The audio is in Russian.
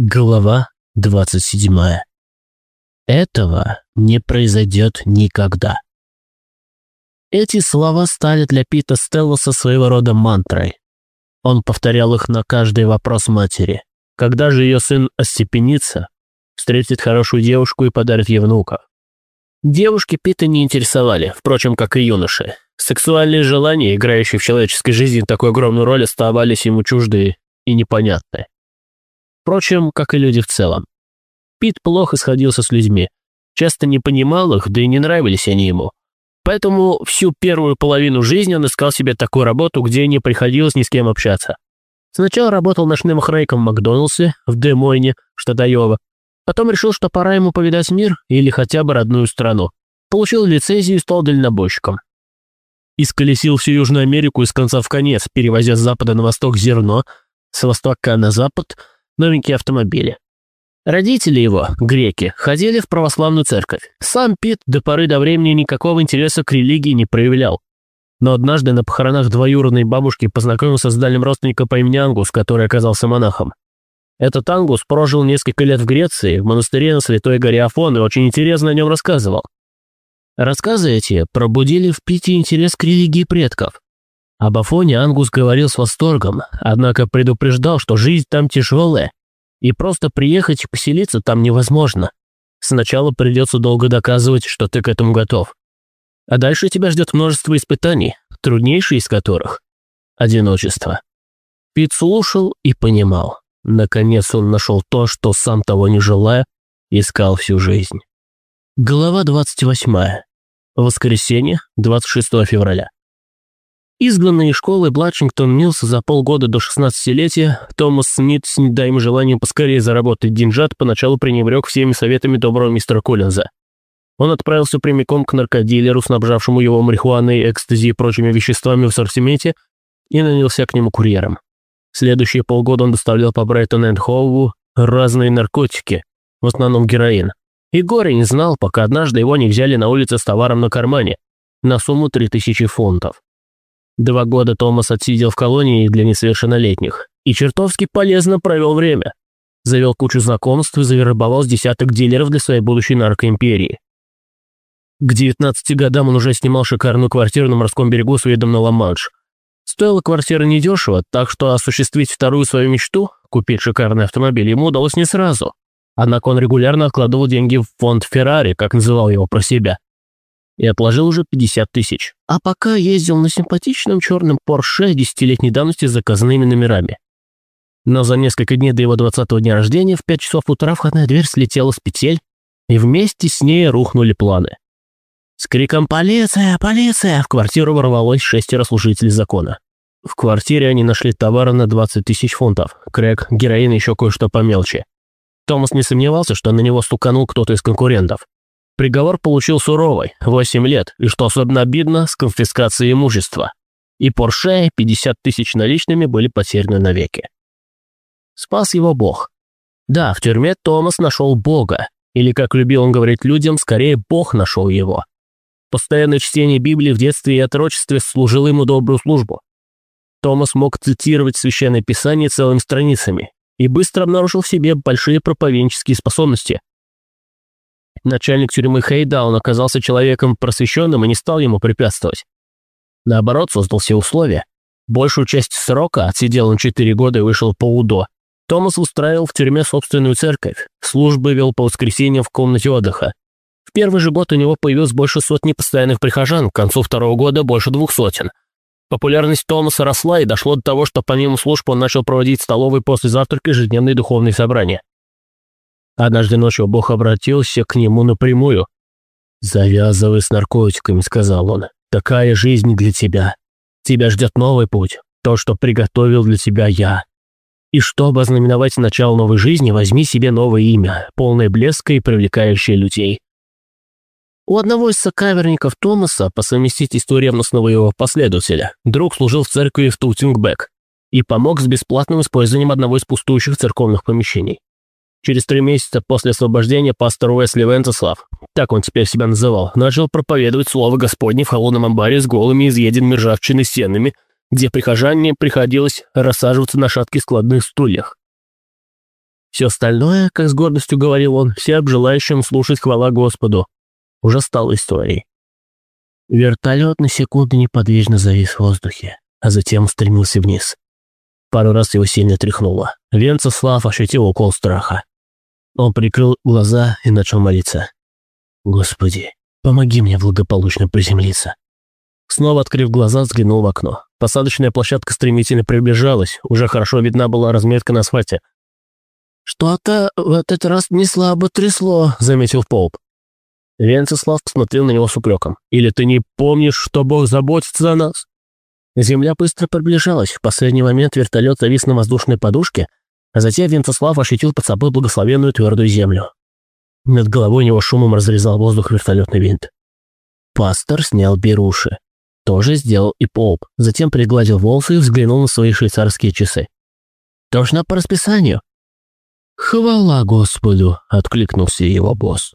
Глава 27. Этого не произойдет никогда. Эти слова стали для Пита Стеллоса своего рода мантрой. Он повторял их на каждый вопрос матери. Когда же ее сын остепенится, встретит хорошую девушку и подарит ей внука. Девушки Пита не интересовали, впрочем, как и юноши. Сексуальные желания, играющие в человеческой жизни такую огромную роль, оставались ему чужды и непонятны. Впрочем, как и люди в целом. Пит плохо сходился с людьми, часто не понимал их, да и не нравились они ему. Поэтому всю первую половину жизни он искал себе такую работу, где не приходилось ни с кем общаться. Сначала работал ночным охранником в Макдоналдсе в Демойне, штат Айова. Потом решил, что пора ему повидать мир или хотя бы родную страну. Получил лицензию и стал дальнобойщиком. Исколесил всю Южную Америку из конца в конец, перевозя с запада на восток зерно, с востока на запад – новенькие автомобили. Родители его, греки, ходили в православную церковь. Сам Пит до поры до времени никакого интереса к религии не проявлял. Но однажды на похоронах двоюродной бабушки познакомился с дальним родственником по имени Ангус, который оказался монахом. Этот Ангус прожил несколько лет в Греции, в монастыре на Святой горе Афон и очень интересно о нем рассказывал. Рассказы эти пробудили в Пите интерес к религии предков. Об Афоне Ангус говорил с восторгом, однако предупреждал, что жизнь там тяжелая, и просто приехать и поселиться там невозможно. Сначала придется долго доказывать, что ты к этому готов. А дальше тебя ждет множество испытаний, труднейшие из которых – одиночество. Пит слушал и понимал. Наконец он нашел то, что сам того не желая, искал всю жизнь. Глава 28. Воскресенье, 26 февраля. Изгнанный из школы Бладшингтон Милс за полгода до 16-летия, Томас Смит с недаемым желанием поскорее заработать деньжат поначалу пренебрег всеми советами доброго мистера Коллинза. Он отправился прямиком к наркодилеру, снабжавшему его марихуаной, экстази и прочими веществами в ассортименте, и нанялся к нему курьером. Следующие полгода он доставлял по Брайтон энд Хоуву разные наркотики, в основном героин. И горе не знал, пока однажды его не взяли на улице с товаром на кармане на сумму 3000 фунтов. Два года Томас отсидел в колонии для несовершеннолетних и чертовски полезно провел время. Завел кучу знакомств и завербовал с десяток дилеров для своей будущей наркоимперии. К 19 годам он уже снимал шикарную квартиру на морском берегу с видом на Ла-Манш. Стоила квартира недешево, так что осуществить вторую свою мечту, купить шикарный автомобиль, ему удалось не сразу. Однако он регулярно откладывал деньги в фонд Феррари, как называл его про себя и отложил уже 50 тысяч. А пока ездил на симпатичном черном Порше десятилетней давности с заказанными номерами. Но за несколько дней до его 20-го дня рождения в 5 часов утра входная дверь слетела с петель, и вместе с ней рухнули планы. С криком «Полиция! Полиция!» в квартиру ворвалось шестеро служителей закона. В квартире они нашли товары на 20 тысяч фунтов, крэк, героин и еще кое-что по мелочи. Томас не сомневался, что на него стуканул кто-то из конкурентов. Приговор получил суровый – 8 лет, и, что особенно обидно, с конфискацией имущества. И Порше, и 50 тысяч наличными были потеряны навеки. Спас его Бог. Да, в тюрьме Томас нашел Бога, или, как любил он говорить людям, скорее Бог нашел его. Постоянное чтение Библии в детстве и отрочестве служило ему добрую службу. Томас мог цитировать Священное Писание целыми страницами и быстро обнаружил в себе большие проповеднические способности – Начальник тюрьмы Хейдаун оказался человеком просвещенным и не стал ему препятствовать. Наоборот, создал все условия. Большую часть срока, отсидел он 4 года и вышел по УДО, Томас устраивал в тюрьме собственную церковь, службы вел по воскресеньям в комнате отдыха. В первый же год у него появилось больше сотни постоянных прихожан, к концу второго года больше двух сотен. Популярность Томаса росла и дошло до того, что помимо служб он начал проводить в столовой после завтрака ежедневные духовные собрания. Однажды ночью Бог обратился к нему напрямую. «Завязывай с наркотиками», — сказал он. «Такая жизнь для тебя. Тебя ждет новый путь, то, что приготовил для тебя я. И чтобы ознаменовать начало новой жизни, возьми себе новое имя, полное блеска и привлекающее людей». У одного из сокаверников Томаса, по совместительству ревностного его последователя, друг служил в церкви в Тутингбек и помог с бесплатным использованием одного из пустующих церковных помещений. Через три месяца после освобождения пастор Уэсли Вентеслав, так он теперь себя называл, начал проповедовать слово Господне в холодном амбаре с голыми изъеденными ржавчиной стенами, где прихожане приходилось рассаживаться на шатких складных стульях. Все остальное, как с гордостью говорил он, всем желающим слушать хвала Господу, уже стало историей. Вертолет на секунду неподвижно завис в воздухе, а затем устремился вниз. Пару раз его сильно тряхнуло. Венцеслав ощутил укол страха. Он прикрыл глаза и начал молиться. «Господи, помоги мне благополучно приземлиться». Снова открыв глаза, взглянул в окно. Посадочная площадка стремительно приближалась, уже хорошо видна была разметка на асфальте. «Что-то в этот раз не слабо трясло», — заметил Полп. Венцеслав посмотрел на него с упреком. «Или ты не помнишь, что Бог заботится за нас?» Земля быстро приближалась. В последний момент вертолет завис на воздушной подушке, а затем Венцеслав ощутил под собой благословенную твердую землю. Над головой него шумом разрезал воздух вертолетный винт. Пастор снял беруши. Тоже сделал и Поуп. Затем пригладил волосы и взглянул на свои швейцарские часы. «Точно по расписанию?» «Хвала Господу!» — откликнулся его босс.